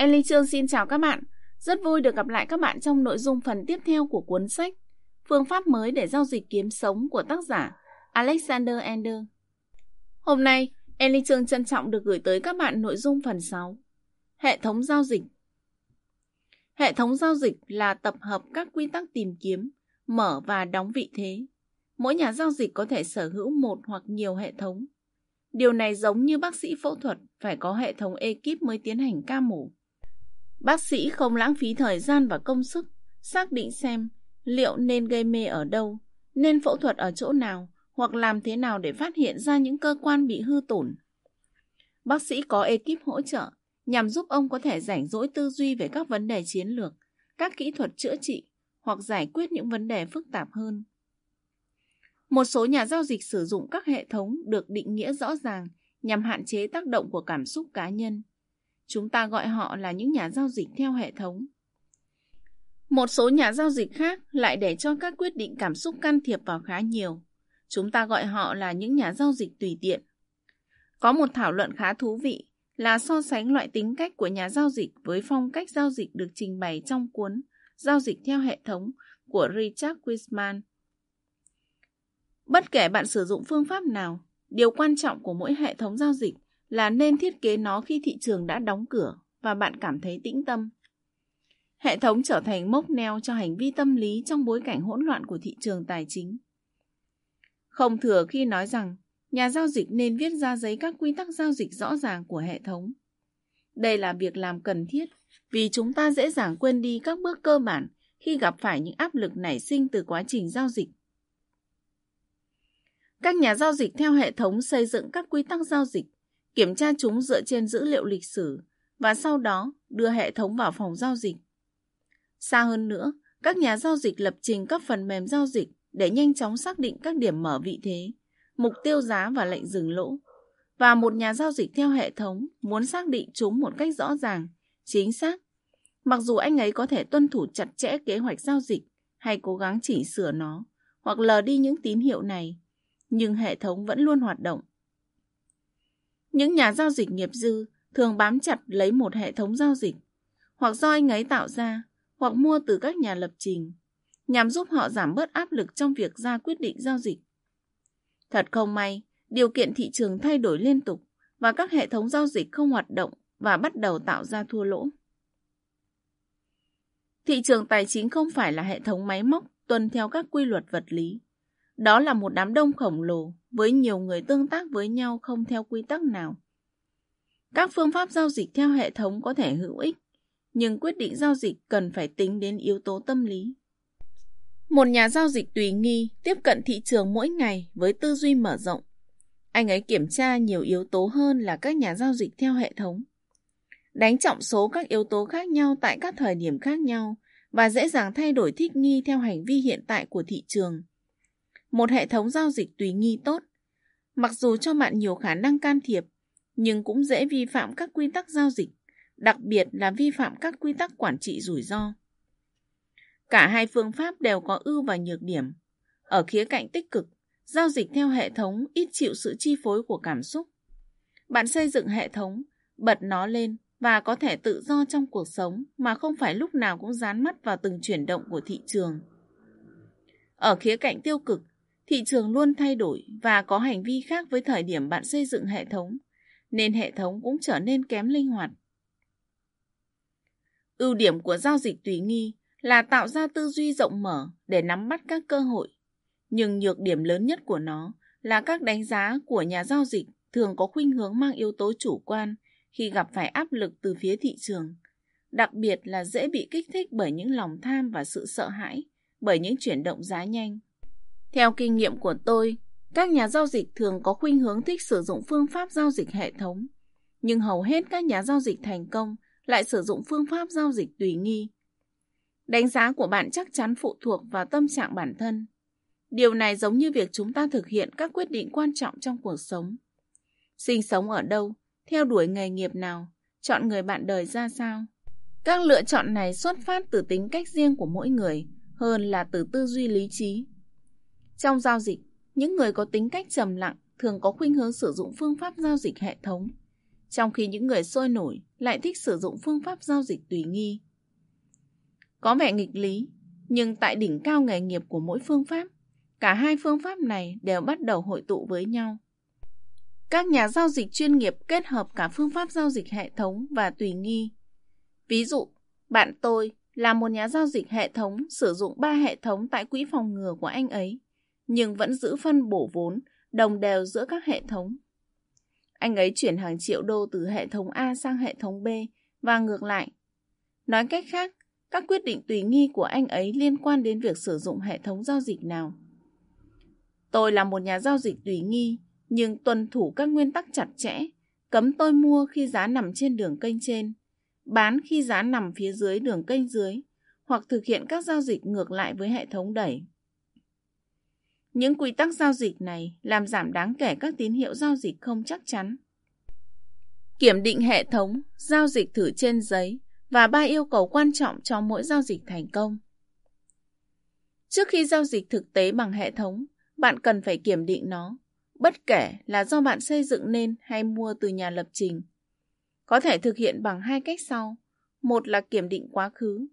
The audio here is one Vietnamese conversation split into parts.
Ellie Trương xin chào các bạn. Rất vui được gặp lại các bạn trong nội dung phần tiếp theo của cuốn sách Phương pháp mới để giao dịch kiếm sống của tác giả Alexander Ender. Hôm nay, Ellie Trương trân trọng được gửi tới các bạn nội dung phần 6 Hệ thống giao dịch Hệ thống giao dịch là tập hợp các quy tắc tìm kiếm, mở và đóng vị thế. Mỗi nhà giao dịch có thể sở hữu một hoặc nhiều hệ thống. Điều này giống như bác sĩ phẫu thuật phải có hệ thống ekip mới tiến hành ca mổ. Bác sĩ không lãng phí thời gian và công sức xác định xem liệu nên gây mê ở đâu, nên phẫu thuật ở chỗ nào hoặc làm thế nào để phát hiện ra những cơ quan bị hư tổn. Bác sĩ có ekip hỗ trợ nhằm giúp ông có thể rảnh rỗi tư duy về các vấn đề chiến lược, các kỹ thuật chữa trị hoặc giải quyết những vấn đề phức tạp hơn. Một số nhà giao dịch sử dụng các hệ thống được định nghĩa rõ ràng nhằm hạn chế tác động của cảm xúc cá nhân. Chúng ta gọi họ là những nhà giao dịch theo hệ thống. Một số nhà giao dịch khác lại để cho các quyết định cảm xúc can thiệp vào khá nhiều. Chúng ta gọi họ là những nhà giao dịch tùy tiện. Có một thảo luận khá thú vị là so sánh loại tính cách của nhà giao dịch với phong cách giao dịch được trình bày trong cuốn Giao dịch theo hệ thống của Richard Wiseman. Bất kể bạn sử dụng phương pháp nào, điều quan trọng của mỗi hệ thống giao dịch là nên thiết kế nó khi thị trường đã đóng cửa và bạn cảm thấy tĩnh tâm. Hệ thống trở thành mốc neo cho hành vi tâm lý trong bối cảnh hỗn loạn của thị trường tài chính. Không thừa khi nói rằng nhà giao dịch nên viết ra giấy các quy tắc giao dịch rõ ràng của hệ thống. Đây là việc làm cần thiết vì chúng ta dễ dàng quên đi các bước cơ bản khi gặp phải những áp lực nảy sinh từ quá trình giao dịch. Các nhà giao dịch theo hệ thống xây dựng các quy tắc giao dịch, kiểm tra chúng dựa trên dữ liệu lịch sử và sau đó đưa hệ thống vào phòng giao dịch. Xa hơn nữa, các nhà giao dịch lập trình các phần mềm giao dịch để nhanh chóng xác định các điểm mở vị thế, mục tiêu giá và lệnh dừng lỗ. Và một nhà giao dịch theo hệ thống muốn xác định chúng một cách rõ ràng, chính xác. Mặc dù anh ấy có thể tuân thủ chặt chẽ kế hoạch giao dịch hay cố gắng chỉ sửa nó, hoặc lờ đi những tín hiệu này, nhưng hệ thống vẫn luôn hoạt động. Những nhà giao dịch nghiệp dư thường bám chặt lấy một hệ thống giao dịch, hoặc do anh ấy tạo ra, hoặc mua từ các nhà lập trình, nhằm giúp họ giảm bớt áp lực trong việc ra quyết định giao dịch. Thật không may, điều kiện thị trường thay đổi liên tục và các hệ thống giao dịch không hoạt động và bắt đầu tạo ra thua lỗ. Thị trường tài chính không phải là hệ thống máy móc tuân theo các quy luật vật lý. Đó là một đám đông khổng lồ với nhiều người tương tác với nhau không theo quy tắc nào. Các phương pháp giao dịch theo hệ thống có thể hữu ích, nhưng quyết định giao dịch cần phải tính đến yếu tố tâm lý. Một nhà giao dịch tùy nghi tiếp cận thị trường mỗi ngày với tư duy mở rộng. Anh ấy kiểm tra nhiều yếu tố hơn là các nhà giao dịch theo hệ thống. Đánh trọng số các yếu tố khác nhau tại các thời điểm khác nhau và dễ dàng thay đổi thích nghi theo hành vi hiện tại của thị trường. Một hệ thống giao dịch tùy nghi tốt, mặc dù cho bạn nhiều khả năng can thiệp, nhưng cũng dễ vi phạm các quy tắc giao dịch, đặc biệt là vi phạm các quy tắc quản trị rủi ro. Cả hai phương pháp đều có ưu và nhược điểm. Ở khía cạnh tích cực, giao dịch theo hệ thống ít chịu sự chi phối của cảm xúc. Bạn xây dựng hệ thống, bật nó lên và có thể tự do trong cuộc sống mà không phải lúc nào cũng dán mắt vào từng chuyển động của thị trường. Ở khía cạnh tiêu cực, thị trường luôn thay đổi và có hành vi khác với thời điểm bạn xây dựng hệ thống, nên hệ thống cũng trở nên kém linh hoạt. Ưu điểm của giao dịch tùy nghi là tạo ra tư duy rộng mở để nắm bắt các cơ hội. Nhưng nhược điểm lớn nhất của nó là các đánh giá của nhà giao dịch thường có khuynh hướng mang yếu tố chủ quan khi gặp phải áp lực từ phía thị trường, đặc biệt là dễ bị kích thích bởi những lòng tham và sự sợ hãi, bởi những chuyển động giá nhanh. Theo kinh nghiệm của tôi, các nhà giao dịch thường có khuynh hướng thích sử dụng phương pháp giao dịch hệ thống, nhưng hầu hết các nhà giao dịch thành công lại sử dụng phương pháp giao dịch tùy nghi Đánh giá của bạn chắc chắn phụ thuộc vào tâm trạng bản thân. Điều này giống như việc chúng ta thực hiện các quyết định quan trọng trong cuộc sống. Sinh sống ở đâu, theo đuổi nghề nghiệp nào, chọn người bạn đời ra sao. Các lựa chọn này xuất phát từ tính cách riêng của mỗi người hơn là từ tư duy lý trí. Trong giao dịch, những người có tính cách trầm lặng thường có khuynh hướng sử dụng phương pháp giao dịch hệ thống. trong khi những người sôi nổi lại thích sử dụng phương pháp giao dịch tùy nghi. Có vẻ nghịch lý, nhưng tại đỉnh cao nghề nghiệp của mỗi phương pháp, cả hai phương pháp này đều bắt đầu hội tụ với nhau. Các nhà giao dịch chuyên nghiệp kết hợp cả phương pháp giao dịch hệ thống và tùy nghi. Ví dụ, bạn tôi là một nhà giao dịch hệ thống sử dụng 3 hệ thống tại quỹ phòng ngừa của anh ấy, nhưng vẫn giữ phân bổ vốn đồng đều giữa các hệ thống. Anh ấy chuyển hàng triệu đô từ hệ thống A sang hệ thống B và ngược lại. Nói cách khác, các quyết định tùy nghi của anh ấy liên quan đến việc sử dụng hệ thống giao dịch nào. Tôi là một nhà giao dịch tùy nghi, nhưng tuân thủ các nguyên tắc chặt chẽ, cấm tôi mua khi giá nằm trên đường kênh trên, bán khi giá nằm phía dưới đường kênh dưới, hoặc thực hiện các giao dịch ngược lại với hệ thống đẩy. Những quy tắc giao dịch này làm giảm đáng kể các tín hiệu giao dịch không chắc chắn. Kiểm định hệ thống, giao dịch thử trên giấy và ba yêu cầu quan trọng cho mỗi giao dịch thành công. Trước khi giao dịch thực tế bằng hệ thống, bạn cần phải kiểm định nó, bất kể là do bạn xây dựng nên hay mua từ nhà lập trình. Có thể thực hiện bằng hai cách sau. Một là kiểm định quá khứ,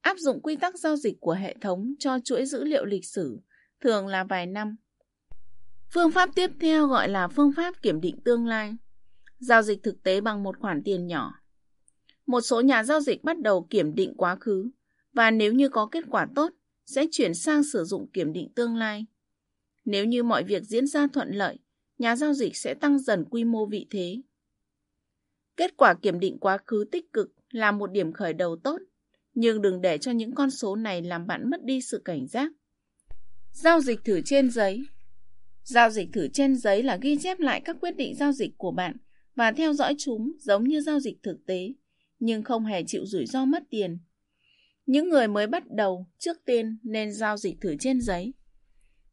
áp dụng quy tắc giao dịch của hệ thống cho chuỗi dữ liệu lịch sử, thường là vài năm. Phương pháp tiếp theo gọi là phương pháp kiểm định tương lai. Giao dịch thực tế bằng một khoản tiền nhỏ. Một số nhà giao dịch bắt đầu kiểm định quá khứ và nếu như có kết quả tốt, sẽ chuyển sang sử dụng kiểm định tương lai. Nếu như mọi việc diễn ra thuận lợi, nhà giao dịch sẽ tăng dần quy mô vị thế. Kết quả kiểm định quá khứ tích cực là một điểm khởi đầu tốt, nhưng đừng để cho những con số này làm bạn mất đi sự cảnh giác. Giao dịch thử trên giấy Giao dịch thử trên giấy là ghi chép lại các quyết định giao dịch của bạn và theo dõi chúng giống như giao dịch thực tế, nhưng không hề chịu rủi ro mất tiền. Những người mới bắt đầu trước tiên nên giao dịch thử trên giấy.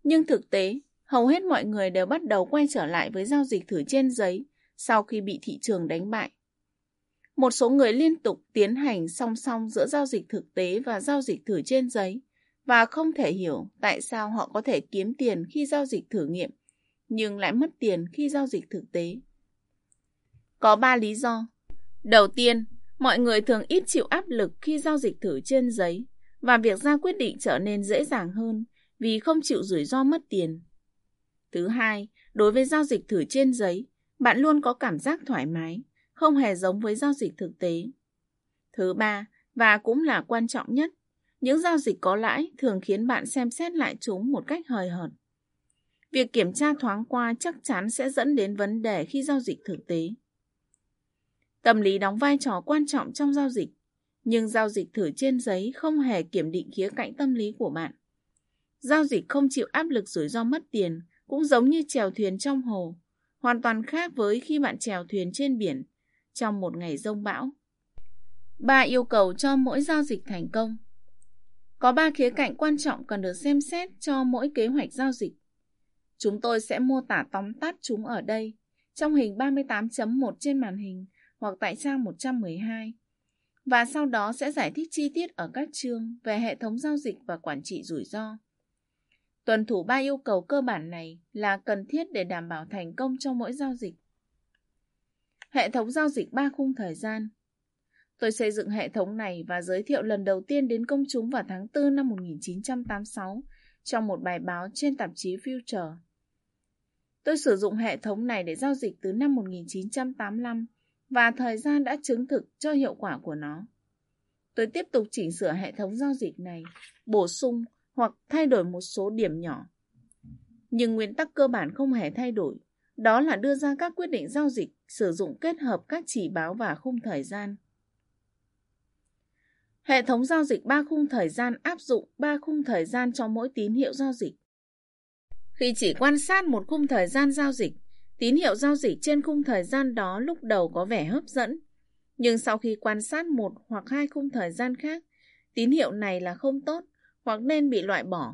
Nhưng thực tế, hầu hết mọi người đều bắt đầu quay trở lại với giao dịch thử trên giấy sau khi bị thị trường đánh bại. Một số người liên tục tiến hành song song giữa giao dịch thực tế và giao dịch thử trên giấy và không thể hiểu tại sao họ có thể kiếm tiền khi giao dịch thử nghiệm nhưng lại mất tiền khi giao dịch thực tế. Có 3 lý do. Đầu tiên, mọi người thường ít chịu áp lực khi giao dịch thử trên giấy và việc ra quyết định trở nên dễ dàng hơn vì không chịu rủi ro mất tiền. Thứ hai, đối với giao dịch thử trên giấy, bạn luôn có cảm giác thoải mái, không hề giống với giao dịch thực tế. Thứ ba, và cũng là quan trọng nhất, những giao dịch có lãi thường khiến bạn xem xét lại chúng một cách hời hợt. Việc kiểm tra thoáng qua chắc chắn sẽ dẫn đến vấn đề khi giao dịch thực tế. Tâm lý đóng vai trò quan trọng trong giao dịch, nhưng giao dịch thử trên giấy không hề kiểm định khía cạnh tâm lý của bạn. Giao dịch không chịu áp lực rủi ro mất tiền cũng giống như chèo thuyền trong hồ, hoàn toàn khác với khi bạn chèo thuyền trên biển trong một ngày rông bão. Ba yêu cầu cho mỗi giao dịch thành công. Có ba khía cạnh quan trọng cần được xem xét cho mỗi kế hoạch giao dịch. Chúng tôi sẽ mô tả tóm tắt chúng ở đây, trong hình 38.1 trên màn hình hoặc tại trang 112. Và sau đó sẽ giải thích chi tiết ở các chương về hệ thống giao dịch và quản trị rủi ro. Tuân thủ ba yêu cầu cơ bản này là cần thiết để đảm bảo thành công trong mỗi giao dịch. Hệ thống giao dịch ba khung thời gian Tôi xây dựng hệ thống này và giới thiệu lần đầu tiên đến công chúng vào tháng 4 năm 1986 trong một bài báo trên tạp chí Future. Tôi sử dụng hệ thống này để giao dịch từ năm 1985 và thời gian đã chứng thực cho hiệu quả của nó. Tôi tiếp tục chỉnh sửa hệ thống giao dịch này, bổ sung hoặc thay đổi một số điểm nhỏ. Nhưng nguyên tắc cơ bản không hề thay đổi, đó là đưa ra các quyết định giao dịch sử dụng kết hợp các chỉ báo và khung thời gian. Hệ thống giao dịch ba khung thời gian áp dụng ba khung thời gian cho mỗi tín hiệu giao dịch. Khi chỉ quan sát một khung thời gian giao dịch, tín hiệu giao dịch trên khung thời gian đó lúc đầu có vẻ hấp dẫn. Nhưng sau khi quan sát một hoặc hai khung thời gian khác, tín hiệu này là không tốt hoặc nên bị loại bỏ.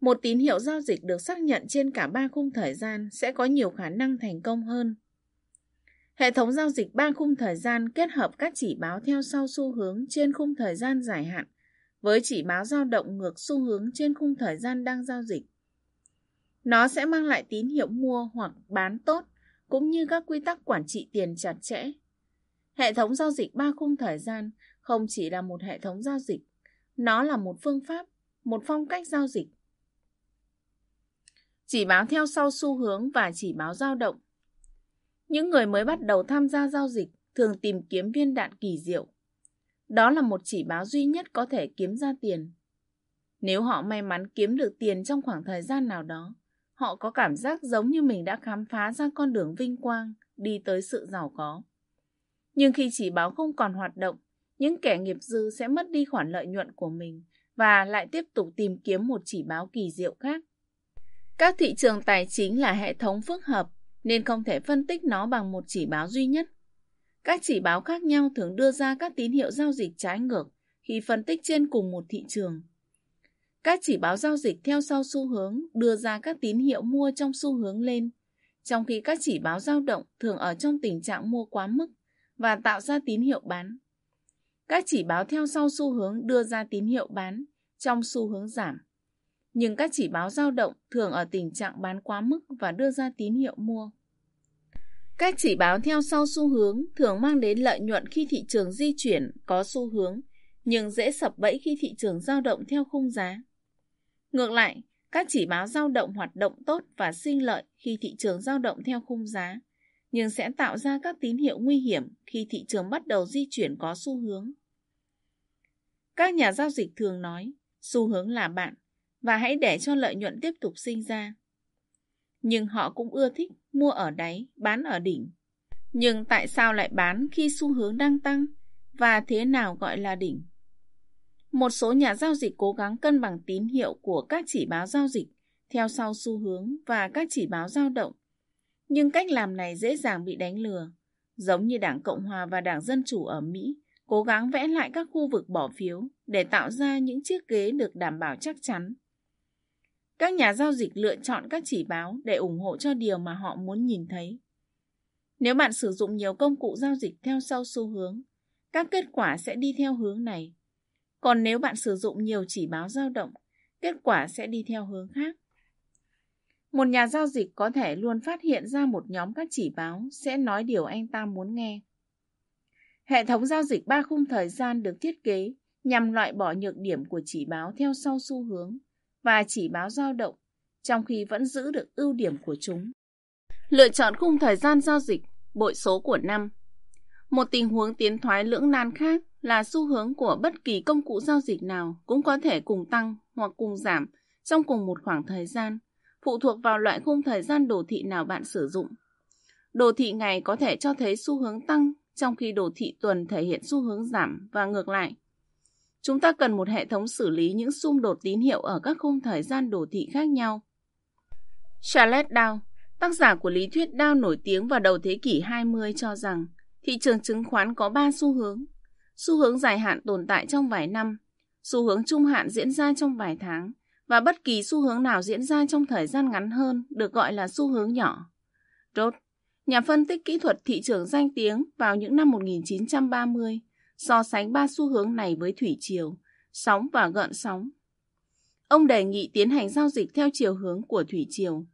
Một tín hiệu giao dịch được xác nhận trên cả ba khung thời gian sẽ có nhiều khả năng thành công hơn. Hệ thống giao dịch ba khung thời gian kết hợp các chỉ báo theo sau xu hướng trên khung thời gian dài hạn với chỉ báo dao động ngược xu hướng trên khung thời gian đang giao dịch. Nó sẽ mang lại tín hiệu mua hoặc bán tốt cũng như các quy tắc quản trị tiền chặt chẽ. Hệ thống giao dịch ba khung thời gian không chỉ là một hệ thống giao dịch, nó là một phương pháp, một phong cách giao dịch. Chỉ báo theo sau xu hướng và chỉ báo dao động. Những người mới bắt đầu tham gia giao dịch thường tìm kiếm viên đạn kỳ diệu. Đó là một chỉ báo duy nhất có thể kiếm ra tiền. Nếu họ may mắn kiếm được tiền trong khoảng thời gian nào đó, họ có cảm giác giống như mình đã khám phá ra con đường vinh quang, đi tới sự giàu có. Nhưng khi chỉ báo không còn hoạt động, những kẻ nghiệp dư sẽ mất đi khoản lợi nhuận của mình và lại tiếp tục tìm kiếm một chỉ báo kỳ diệu khác. Các thị trường tài chính là hệ thống phức hợp nên không thể phân tích nó bằng một chỉ báo duy nhất. Các chỉ báo khác nhau thường đưa ra các tín hiệu giao dịch trái ngược khi phân tích trên cùng một thị trường. Các chỉ báo giao dịch theo sau xu hướng đưa ra các tín hiệu mua trong xu hướng lên, trong khi các chỉ báo dao động thường ở trong tình trạng mua quá mức và tạo ra tín hiệu bán. Các chỉ báo theo sau xu hướng đưa ra tín hiệu bán trong xu hướng giảm. Nhưng các chỉ báo dao động thường ở tình trạng bán quá mức và đưa ra tín hiệu mua. Các chỉ báo theo sau xu hướng thường mang đến lợi nhuận khi thị trường di chuyển có xu hướng, nhưng dễ sập bẫy khi thị trường dao động theo khung giá. Ngược lại, các chỉ báo dao động hoạt động tốt và sinh lợi khi thị trường dao động theo khung giá, nhưng sẽ tạo ra các tín hiệu nguy hiểm khi thị trường bắt đầu di chuyển có xu hướng. Các nhà giao dịch thường nói, xu hướng là bạn, và hãy để cho lợi nhuận tiếp tục sinh ra. Nhưng họ cũng ưa thích mua ở đáy, bán ở đỉnh. Nhưng tại sao lại bán khi xu hướng đang tăng? Và thế nào gọi là đỉnh? Một số nhà giao dịch cố gắng cân bằng tín hiệu của các chỉ báo giao dịch theo sau xu hướng và các chỉ báo dao động. Nhưng cách làm này dễ dàng bị đánh lừa, giống như Đảng Cộng hòa và Đảng Dân chủ ở Mỹ cố gắng vẽ lại các khu vực bỏ phiếu để tạo ra những chiếc ghế được đảm bảo chắc chắn. Các nhà giao dịch lựa chọn các chỉ báo để ủng hộ cho điều mà họ muốn nhìn thấy. Nếu bạn sử dụng nhiều công cụ giao dịch theo sau xu hướng, các kết quả sẽ đi theo hướng này. Còn nếu bạn sử dụng nhiều chỉ báo dao động, kết quả sẽ đi theo hướng khác. Một nhà giao dịch có thể luôn phát hiện ra một nhóm các chỉ báo sẽ nói điều anh ta muốn nghe. Hệ thống giao dịch ba khung thời gian được thiết kế nhằm loại bỏ nhược điểm của chỉ báo theo sau xu hướng và chỉ báo dao động, trong khi vẫn giữ được ưu điểm của chúng. Lựa chọn khung thời gian giao dịch, bội số của năm. Một tình huống tiến thoái lưỡng nan khác là xu hướng của bất kỳ công cụ giao dịch nào cũng có thể cùng tăng hoặc cùng giảm trong cùng một khoảng thời gian, phụ thuộc vào loại khung thời gian đồ thị nào bạn sử dụng. Đồ thị ngày có thể cho thấy xu hướng tăng, trong khi đồ thị tuần thể hiện xu hướng giảm và ngược lại. Chúng ta cần một hệ thống xử lý những xung đột tín hiệu ở các khung thời gian đồ thị khác nhau. Charles Dow, tác giả của lý thuyết Dow nổi tiếng vào đầu thế kỷ 20 cho rằng thị trường chứng khoán có 3 xu hướng. Xu hướng dài hạn tồn tại trong vài năm, xu hướng trung hạn diễn ra trong vài tháng, và bất kỳ xu hướng nào diễn ra trong thời gian ngắn hơn được gọi là xu hướng nhỏ. Roth, nhà phân tích kỹ thuật thị trường danh tiếng vào những năm 1930, so sánh ba xu hướng này với thủy triều, sóng và gợn sóng. Ông đề nghị tiến hành giao dịch theo chiều hướng của thủy triều,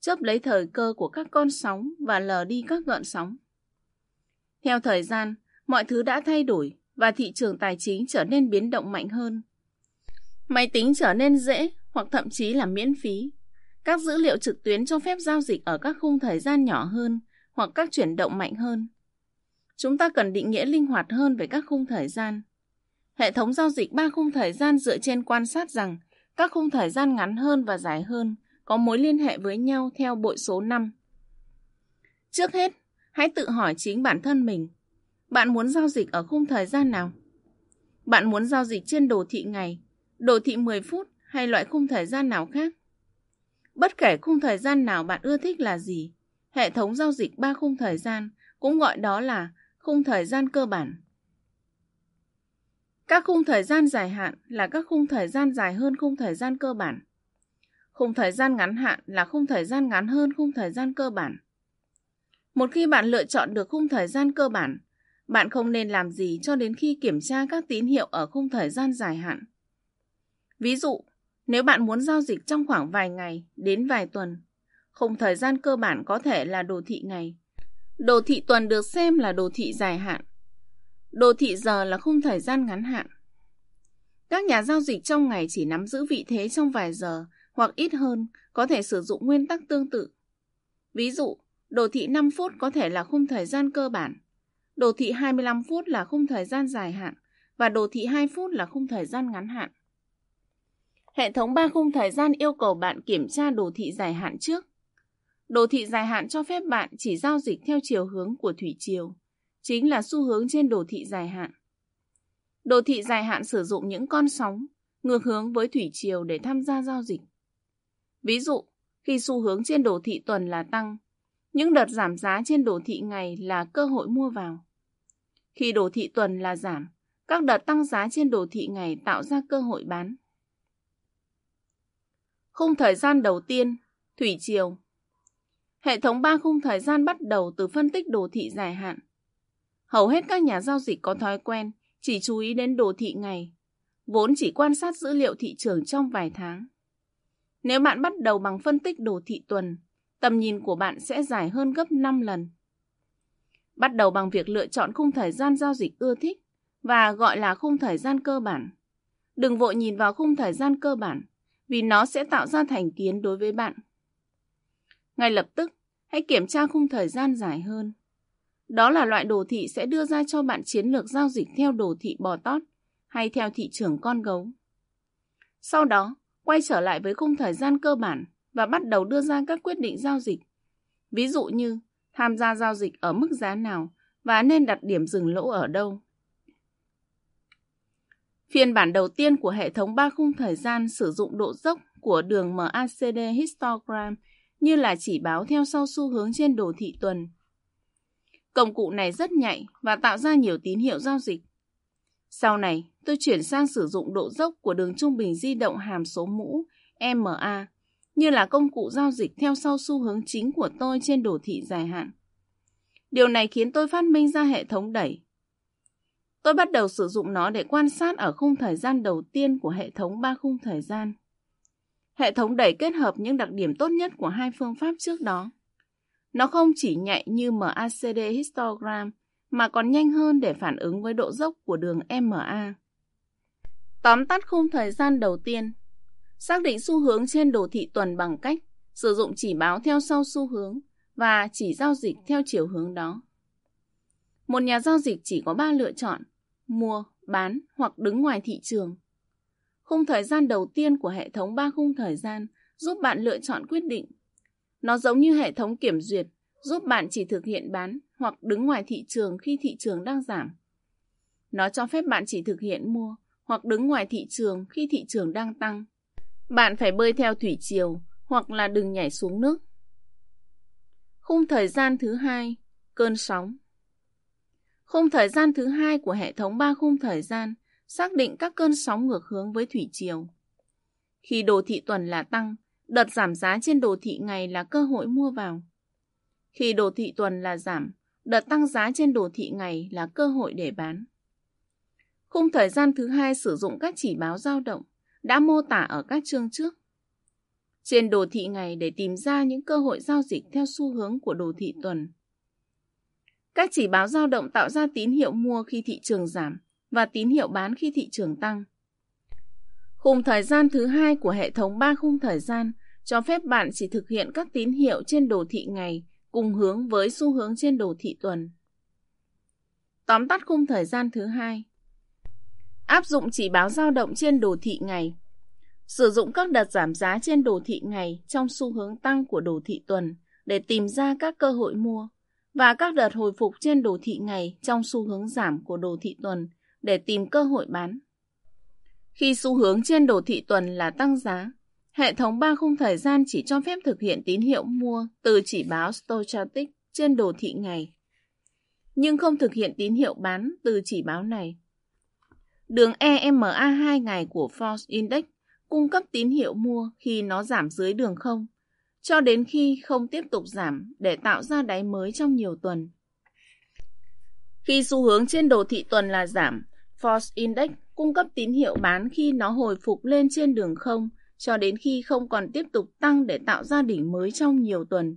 chấp lấy thời cơ của các con sóng và lờ đi các gợn sóng. Theo thời gian, mọi thứ đã thay đổi và thị trường tài chính trở nên biến động mạnh hơn. Máy tính trở nên dễ hoặc thậm chí là miễn phí. Các dữ liệu trực tuyến cho phép giao dịch ở các khung thời gian nhỏ hơn hoặc các chuyển động mạnh hơn. Chúng ta cần định nghĩa linh hoạt hơn về các khung thời gian. Hệ thống giao dịch ba khung thời gian dựa trên quan sát rằng các khung thời gian ngắn hơn và dài hơn có mối liên hệ với nhau theo bội số 5. Trước hết, hãy tự hỏi chính bản thân mình. Bạn muốn giao dịch ở khung thời gian nào? Bạn muốn giao dịch trên đồ thị ngày, đồ thị 10 phút hay loại khung thời gian nào khác? Bất kể khung thời gian nào bạn ưa thích là gì, hệ thống giao dịch ba khung thời gian cũng gọi đó là khung thời gian cơ bản. Các khung thời gian dài hạn là các khung thời gian dài hơn khung thời gian cơ bản. Khung thời gian ngắn hạn là khung thời gian ngắn hơn khung thời gian cơ bản. Một khi bạn lựa chọn được khung thời gian cơ bản, bạn không nên làm gì cho đến khi kiểm tra các tín hiệu ở khung thời gian dài hạn. Ví dụ, nếu bạn muốn giao dịch trong khoảng vài ngày đến vài tuần, khung thời gian cơ bản có thể là đồ thị ngày Đồ thị tuần được xem là đồ thị dài hạn. Đồ thị giờ là khung thời gian ngắn hạn. Các nhà giao dịch trong ngày chỉ nắm giữ vị thế trong vài giờ hoặc ít hơn có thể sử dụng nguyên tắc tương tự. Ví dụ, đồ thị 5 phút có thể là khung thời gian cơ bản, đồ thị 25 phút là khung thời gian dài hạn và đồ thị 2 phút là khung thời gian ngắn hạn. Hệ thống 3 khung thời gian yêu cầu bạn kiểm tra đồ thị dài hạn trước. Đồ thị dài hạn cho phép bạn chỉ giao dịch theo chiều hướng của thủy triều, chính là xu hướng trên đồ thị dài hạn. Đồ thị dài hạn sử dụng những con sóng ngược hướng với thủy triều để tham gia giao dịch. Ví dụ, khi xu hướng trên đồ thị tuần là tăng, những đợt giảm giá trên đồ thị ngày là cơ hội mua vào. Khi đồ thị tuần là giảm, các đợt tăng giá trên đồ thị ngày tạo ra cơ hội bán. Khung thời gian đầu tiên, thủy triều. Hệ thống 3 khung thời gian bắt đầu từ phân tích đồ thị dài hạn. Hầu hết các nhà giao dịch có thói quen chỉ chú ý đến đồ thị ngày, vốn chỉ quan sát dữ liệu thị trường trong vài tháng. Nếu bạn bắt đầu bằng phân tích đồ thị tuần, tầm nhìn của bạn sẽ dài hơn gấp 5 lần. Bắt đầu bằng việc lựa chọn khung thời gian giao dịch ưa thích và gọi là khung thời gian cơ bản. Đừng vội nhìn vào khung thời gian cơ bản vì nó sẽ tạo ra thành kiến đối với bạn. Ngay lập tức, hãy kiểm tra khung thời gian dài hơn. Đó là loại đồ thị sẽ đưa ra cho bạn chiến lược giao dịch theo đồ thị bò tót hay theo thị trường con gấu. Sau đó, quay trở lại với khung thời gian cơ bản và bắt đầu đưa ra các quyết định giao dịch. Ví dụ như tham gia giao dịch ở mức giá nào và nên đặt điểm dừng lỗ ở đâu. Phiên bản đầu tiên của hệ thống ba khung thời gian sử dụng độ dốc của đường MACD histogram như là chỉ báo theo sau xu hướng trên đồ thị tuần. Công cụ này rất nhạy và tạo ra nhiều tín hiệu giao dịch. Sau này, tôi chuyển sang sử dụng độ dốc của đường trung bình di động hàm số mũ MA như là công cụ giao dịch theo sau xu hướng chính của tôi trên đồ thị dài hạn. Điều này khiến tôi phát minh ra hệ thống đẩy. Tôi bắt đầu sử dụng nó để quan sát ở khung thời gian đầu tiên của hệ thống ba khung thời gian. Hệ thống đẩy kết hợp những đặc điểm tốt nhất của hai phương pháp trước đó. Nó không chỉ nhạy như MACD histogram, mà còn nhanh hơn để phản ứng với độ dốc của đường MA. Tóm tắt khung thời gian đầu tiên Xác định xu hướng trên đồ thị tuần bằng cách sử dụng chỉ báo theo sau xu hướng và chỉ giao dịch theo chiều hướng đó. Một nhà giao dịch chỉ có 3 lựa chọn, mua, bán hoặc đứng ngoài thị trường. Khung thời gian đầu tiên của hệ thống 3 khung thời gian giúp bạn lựa chọn quyết định. Nó giống như hệ thống kiểm duyệt, giúp bạn chỉ thực hiện bán hoặc đứng ngoài thị trường khi thị trường đang giảm. Nó cho phép bạn chỉ thực hiện mua hoặc đứng ngoài thị trường khi thị trường đang tăng. Bạn phải bơi theo thủy triều hoặc là đừng nhảy xuống nước. Khung thời gian thứ hai, cơn sóng. Khung thời gian thứ hai của hệ thống ba khung thời gian xác định các cơn sóng ngược hướng với thủy triều. Khi đồ thị tuần là tăng, đợt giảm giá trên đồ thị ngày là cơ hội mua vào. Khi đồ thị tuần là giảm, đợt tăng giá trên đồ thị ngày là cơ hội để bán. Khung thời gian thứ hai sử dụng các chỉ báo dao động đã mô tả ở các chương trước. Trên đồ thị ngày để tìm ra những cơ hội giao dịch theo xu hướng của đồ thị tuần. Các chỉ báo dao động tạo ra tín hiệu mua khi thị trường giảm và tín hiệu bán khi thị trường tăng. Khung thời gian thứ hai của hệ thống 3 khung thời gian cho phép bạn chỉ thực hiện các tín hiệu trên đồ thị ngày cùng hướng với xu hướng trên đồ thị tuần. Tóm tắt khung thời gian thứ hai Áp dụng chỉ báo dao động trên đồ thị ngày. Sử dụng các đợt giảm giá trên đồ thị ngày trong xu hướng tăng của đồ thị tuần để tìm ra các cơ hội mua và các đợt hồi phục trên đồ thị ngày trong xu hướng giảm của đồ thị tuần để tìm cơ hội bán. Khi xu hướng trên đồ thị tuần là tăng giá, hệ thống ba khung thời gian chỉ cho phép thực hiện tín hiệu mua từ chỉ báo stochastic trên đồ thị ngày, nhưng không thực hiện tín hiệu bán từ chỉ báo này. Đường EMA2 ngày của Force Index cung cấp tín hiệu mua khi nó giảm dưới đường không, cho đến khi không tiếp tục giảm để tạo ra đáy mới trong nhiều tuần. Khi xu hướng trên đồ thị tuần là giảm, Force Index cung cấp tín hiệu bán khi nó hồi phục lên trên đường không cho đến khi không còn tiếp tục tăng để tạo ra đỉnh mới trong nhiều tuần.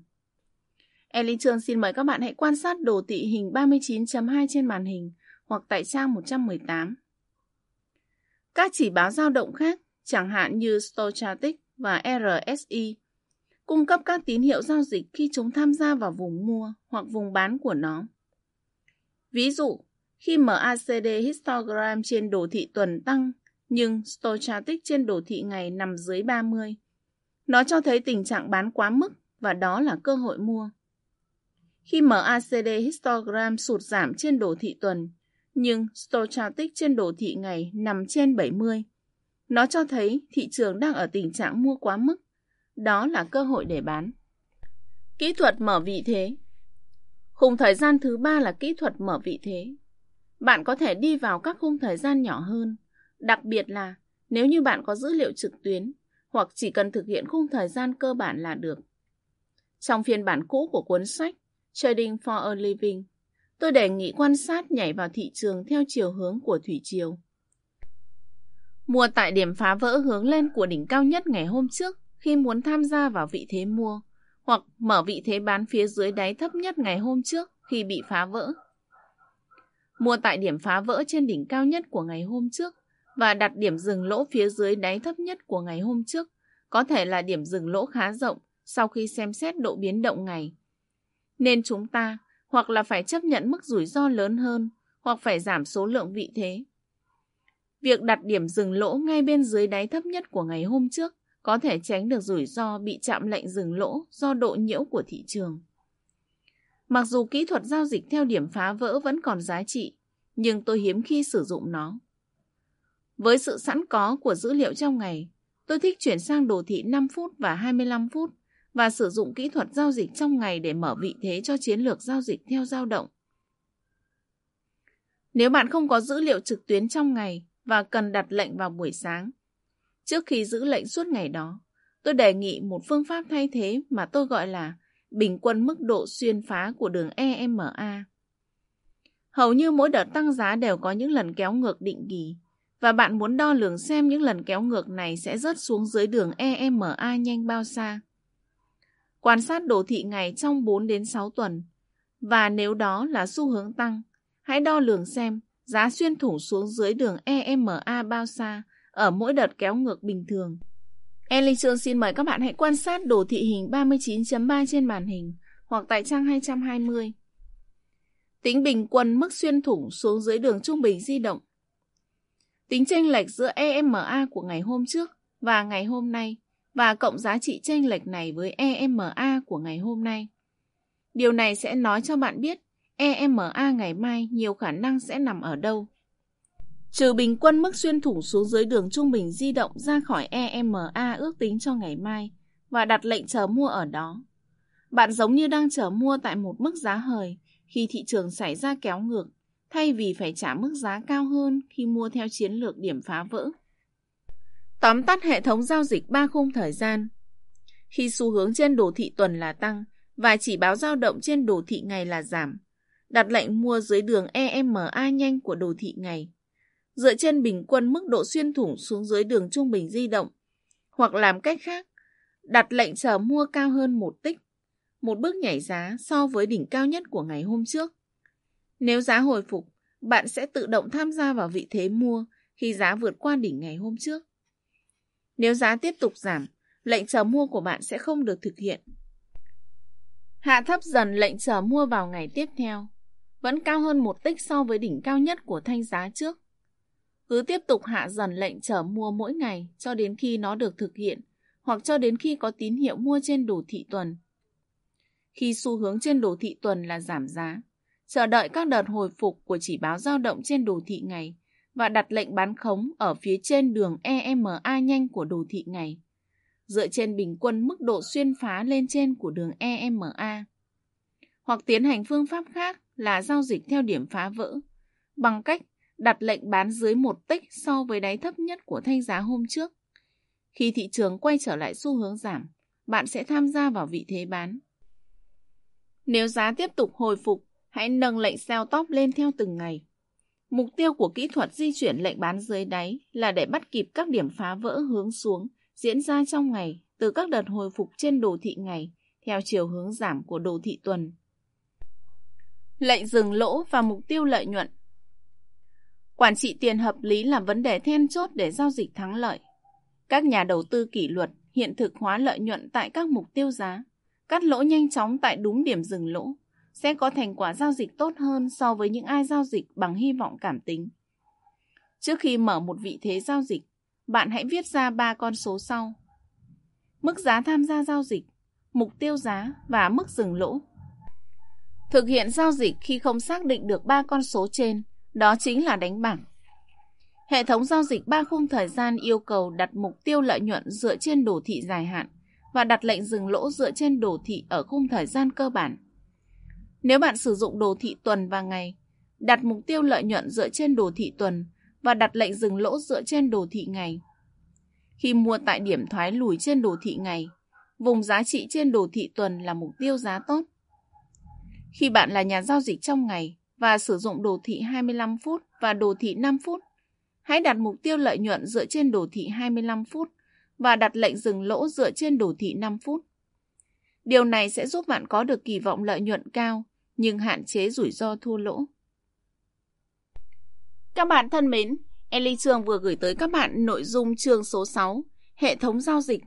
Ellie Trương xin mời các bạn hãy quan sát đồ thị hình 39.2 trên màn hình hoặc tại trang 118. Các chỉ báo dao động khác, chẳng hạn như Stochastic và RSI, cung cấp các tín hiệu giao dịch khi chúng tham gia vào vùng mua hoặc vùng bán của nó. Ví dụ, khi MACD histogram trên đồ thị tuần tăng nhưng Stochastic trên đồ thị ngày nằm dưới 30, nó cho thấy tình trạng bán quá mức và đó là cơ hội mua. Khi MACD histogram sụt giảm trên đồ thị tuần, nhưng Stochastic trên đồ thị ngày nằm trên 70, nó cho thấy thị trường đang ở tình trạng mua quá mức. Đó là cơ hội để bán. Kỹ thuật mở vị thế Khung thời gian thứ ba là kỹ thuật mở vị thế. Bạn có thể đi vào các khung thời gian nhỏ hơn, đặc biệt là nếu như bạn có dữ liệu trực tuyến hoặc chỉ cần thực hiện khung thời gian cơ bản là được. Trong phiên bản cũ của cuốn sách Trading for a Living, tôi đề nghị quan sát nhảy vào thị trường theo chiều hướng của thủy triều. Mua tại điểm phá vỡ hướng lên của đỉnh cao nhất ngày hôm trước khi muốn tham gia vào vị thế mua, hoặc mở vị thế bán phía dưới đáy thấp nhất ngày hôm trước khi bị phá vỡ. Mua tại điểm phá vỡ trên đỉnh cao nhất của ngày hôm trước và đặt điểm dừng lỗ phía dưới đáy thấp nhất của ngày hôm trước, có thể là điểm dừng lỗ khá rộng sau khi xem xét độ biến động ngày. Nên chúng ta hoặc là phải chấp nhận mức rủi ro lớn hơn hoặc phải giảm số lượng vị thế. Việc đặt điểm dừng lỗ ngay bên dưới đáy thấp nhất của ngày hôm trước có thể tránh được rủi ro bị chạm lệnh dừng lỗ do độ nhiễu của thị trường. Mặc dù kỹ thuật giao dịch theo điểm phá vỡ vẫn còn giá trị, nhưng tôi hiếm khi sử dụng nó. Với sự sẵn có của dữ liệu trong ngày, tôi thích chuyển sang đồ thị 5 phút và 25 phút và sử dụng kỹ thuật giao dịch trong ngày để mở vị thế cho chiến lược giao dịch theo dao động. Nếu bạn không có dữ liệu trực tuyến trong ngày và cần đặt lệnh vào buổi sáng, trước khi giữ lệnh suốt ngày đó, tôi đề nghị một phương pháp thay thế mà tôi gọi là bình quân mức độ xuyên phá của đường EMA. Hầu như mỗi đợt tăng giá đều có những lần kéo ngược định kỳ và bạn muốn đo lường xem những lần kéo ngược này sẽ rớt xuống dưới đường EMA nhanh bao xa. Quan sát đồ thị ngày trong 4 đến 6 tuần và nếu đó là xu hướng tăng, hãy đo lường xem giá xuyên thủng xuống dưới đường EMA bao xa ở mỗi đợt kéo ngược bình thường. Ellie Trương xin mời các bạn hãy quan sát đồ thị hình 39.3 trên màn hình hoặc tại trang 220. Tính bình quân mức xuyên thủng xuống dưới đường trung bình di động. Tính chênh lệch giữa EMA của ngày hôm trước và ngày hôm nay và cộng giá trị chênh lệch này với EMA của ngày hôm nay. Điều này sẽ nói cho bạn biết EMA ngày mai nhiều khả năng sẽ nằm ở đâu. Trừ bình quân mức xuyên thủng xuống dưới đường trung bình di động ra khỏi EMA ước tính cho ngày mai và đặt lệnh chờ mua ở đó. Bạn giống như đang chờ mua tại một mức giá hời khi thị trường xảy ra kéo ngược, thay vì phải trả mức giá cao hơn khi mua theo chiến lược điểm phá vỡ. Tóm tắt hệ thống giao dịch ba khung thời gian. Khi xu hướng trên đồ thị tuần là tăng và chỉ báo dao động trên đồ thị ngày là giảm, đặt lệnh mua dưới đường EMA nhanh của đồ thị ngày dựa trên bình quân mức độ xuyên thủng xuống dưới đường trung bình di động, hoặc làm cách khác, đặt lệnh chờ mua cao hơn một tích, một bước nhảy giá so với đỉnh cao nhất của ngày hôm trước. Nếu giá hồi phục, bạn sẽ tự động tham gia vào vị thế mua khi giá vượt qua đỉnh ngày hôm trước. Nếu giá tiếp tục giảm, lệnh chờ mua của bạn sẽ không được thực hiện. Hạ thấp dần lệnh chờ mua vào ngày tiếp theo, vẫn cao hơn một tích so với đỉnh cao nhất của thanh giá trước cứ tiếp tục hạ dần lệnh chờ mua mỗi ngày cho đến khi nó được thực hiện hoặc cho đến khi có tín hiệu mua trên đồ thị tuần. Khi xu hướng trên đồ thị tuần là giảm giá, chờ đợi các đợt hồi phục của chỉ báo dao động trên đồ thị ngày và đặt lệnh bán khống ở phía trên đường EMA nhanh của đồ thị ngày, dựa trên bình quân mức độ xuyên phá lên trên của đường EMA. Hoặc tiến hành phương pháp khác là giao dịch theo điểm phá vỡ, bằng cách đặt lệnh bán dưới một tích so với đáy thấp nhất của thanh giá hôm trước. Khi thị trường quay trở lại xu hướng giảm, bạn sẽ tham gia vào vị thế bán. Nếu giá tiếp tục hồi phục, hãy nâng lệnh sell top lên theo từng ngày. Mục tiêu của kỹ thuật di chuyển lệnh bán dưới đáy là để bắt kịp các điểm phá vỡ hướng xuống diễn ra trong ngày từ các đợt hồi phục trên đồ thị ngày theo chiều hướng giảm của đồ thị tuần. Lệnh dừng lỗ và mục tiêu lợi nhuận Quản trị tiền hợp lý là vấn đề then chốt để giao dịch thắng lợi. Các nhà đầu tư kỷ luật hiện thực hóa lợi nhuận tại các mục tiêu giá, cắt lỗ nhanh chóng tại đúng điểm dừng lỗ, sẽ có thành quả giao dịch tốt hơn so với những ai giao dịch bằng hy vọng cảm tính. Trước khi mở một vị thế giao dịch, bạn hãy viết ra ba con số sau. Mức giá tham gia giao dịch, mục tiêu giá và mức dừng lỗ. Thực hiện giao dịch khi không xác định được ba con số trên, đó chính là đánh bảng. Hệ thống giao dịch ba khung thời gian yêu cầu đặt mục tiêu lợi nhuận dựa trên đồ thị dài hạn và đặt lệnh dừng lỗ dựa trên đồ thị ở khung thời gian cơ bản. Nếu bạn sử dụng đồ thị tuần và ngày, đặt mục tiêu lợi nhuận dựa trên đồ thị tuần và đặt lệnh dừng lỗ dựa trên đồ thị ngày. Khi mua tại điểm thoái lùi trên đồ thị ngày, vùng giá trị trên đồ thị tuần là mục tiêu giá tốt. Khi bạn là nhà giao dịch trong ngày và sử dụng đồ thị 25 phút và đồ thị 5 phút, hãy đặt mục tiêu lợi nhuận dựa trên đồ thị 25 phút và đặt lệnh dừng lỗ dựa trên đồ thị 5 phút. Điều này sẽ giúp bạn có được kỳ vọng lợi nhuận cao nhưng hạn chế rủi ro thua lỗ. Các bạn thân mến, Ellie Trường vừa gửi tới các bạn nội dung chương số 6, hệ thống giao dịch.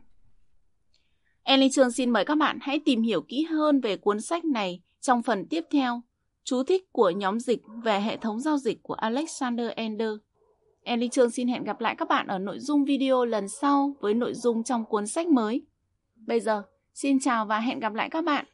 Ellie Trường xin mời các bạn hãy tìm hiểu kỹ hơn về cuốn sách này trong phần tiếp theo, chú thích của nhóm dịch về hệ thống giao dịch của Alexander Ender. Elin Trương xin hẹn gặp lại các bạn ở nội dung video lần sau với nội dung trong cuốn sách mới. Bây giờ, xin chào và hẹn gặp lại các bạn.